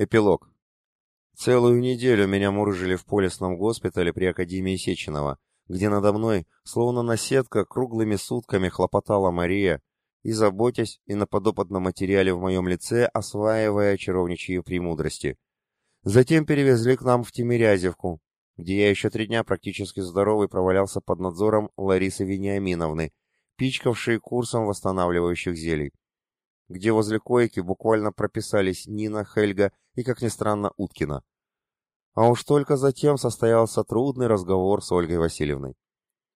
Эпилог. Целую неделю меня мурыжили в полисном госпитале при Академии Сеченова, где надо мной, словно наседка, круглыми сутками хлопотала Мария, и заботясь и на подопытном материале в моем лице, осваивая чаровничьи премудрости. Затем перевезли к нам в Тимирязевку, где я еще три дня практически здоровый провалялся под надзором Ларисы Вениаминовны, пичкавшей курсом восстанавливающих зелий, где возле койки буквально прописались Нина, Хельга и, как ни странно, Уткина. А уж только затем состоялся трудный разговор с Ольгой Васильевной.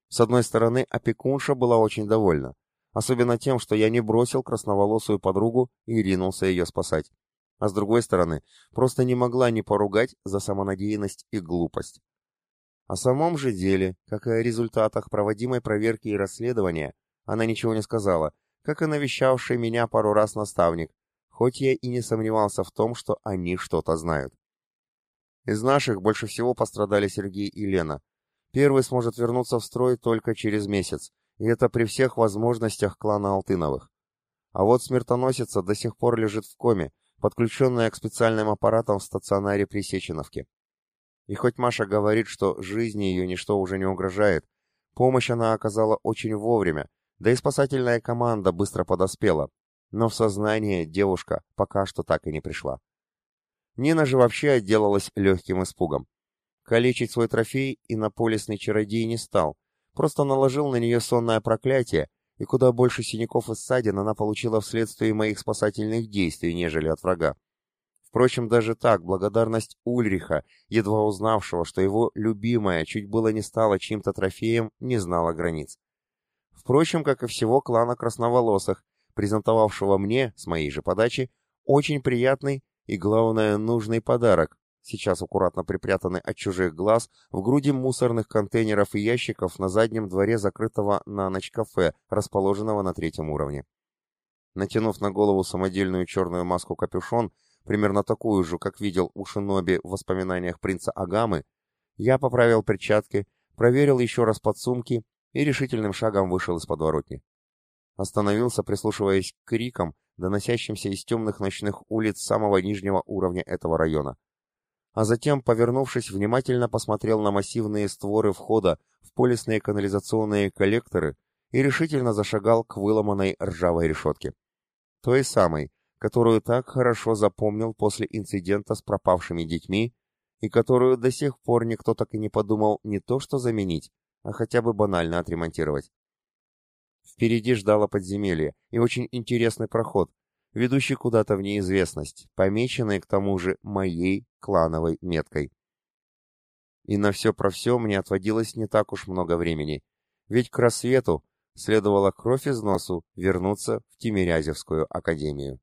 С одной стороны, опекунша была очень довольна, особенно тем, что я не бросил красноволосую подругу и ринулся ее спасать. А с другой стороны, просто не могла не поругать за самонадеянность и глупость. О самом же деле, как и о результатах проводимой проверки и расследования, она ничего не сказала, как и навещавший меня пару раз наставник, хоть я и не сомневался в том, что они что-то знают. Из наших больше всего пострадали Сергей и Лена. Первый сможет вернуться в строй только через месяц, и это при всех возможностях клана Алтыновых. А вот смертоносица до сих пор лежит в коме, подключенная к специальным аппаратам в стационаре при Сеченовке. И хоть Маша говорит, что жизни ее ничто уже не угрожает, помощь она оказала очень вовремя, да и спасательная команда быстро подоспела, но в сознание девушка пока что так и не пришла. Нина же вообще отделалась легким испугом. Калечить свой трофей инополисный чародей не стал, просто наложил на нее сонное проклятие, и куда больше синяков и ссадин она получила вследствие моих спасательных действий, нежели от врага. Впрочем, даже так, благодарность Ульриха, едва узнавшего, что его любимая чуть было не стала чьим-то трофеем, не знала границ. Впрочем, как и всего клана красноволосых, презентовавшего мне, с моей же подачи, очень приятный и, главное, нужный подарок, сейчас аккуратно припрятанный от чужих глаз в груди мусорных контейнеров и ящиков на заднем дворе закрытого на ночь кафе, расположенного на третьем уровне. Натянув на голову самодельную черную маску-капюшон, примерно такую же, как видел у Шиноби в воспоминаниях принца Агамы, я поправил перчатки, проверил еще раз подсумки и решительным шагом вышел из подворотни. Остановился, прислушиваясь к крикам, доносящимся из темных ночных улиц самого нижнего уровня этого района. А затем, повернувшись, внимательно посмотрел на массивные створы входа в полисные канализационные коллекторы и решительно зашагал к выломанной ржавой решетке. Той самой, которую так хорошо запомнил после инцидента с пропавшими детьми и которую до сих пор никто так и не подумал не то что заменить, а хотя бы банально отремонтировать. Впереди ждало подземелье и очень интересный проход, ведущий куда-то в неизвестность, помеченный к тому же моей клановой меткой. И на все про все мне отводилось не так уж много времени, ведь к рассвету следовало кровь из носу вернуться в Тимирязевскую академию.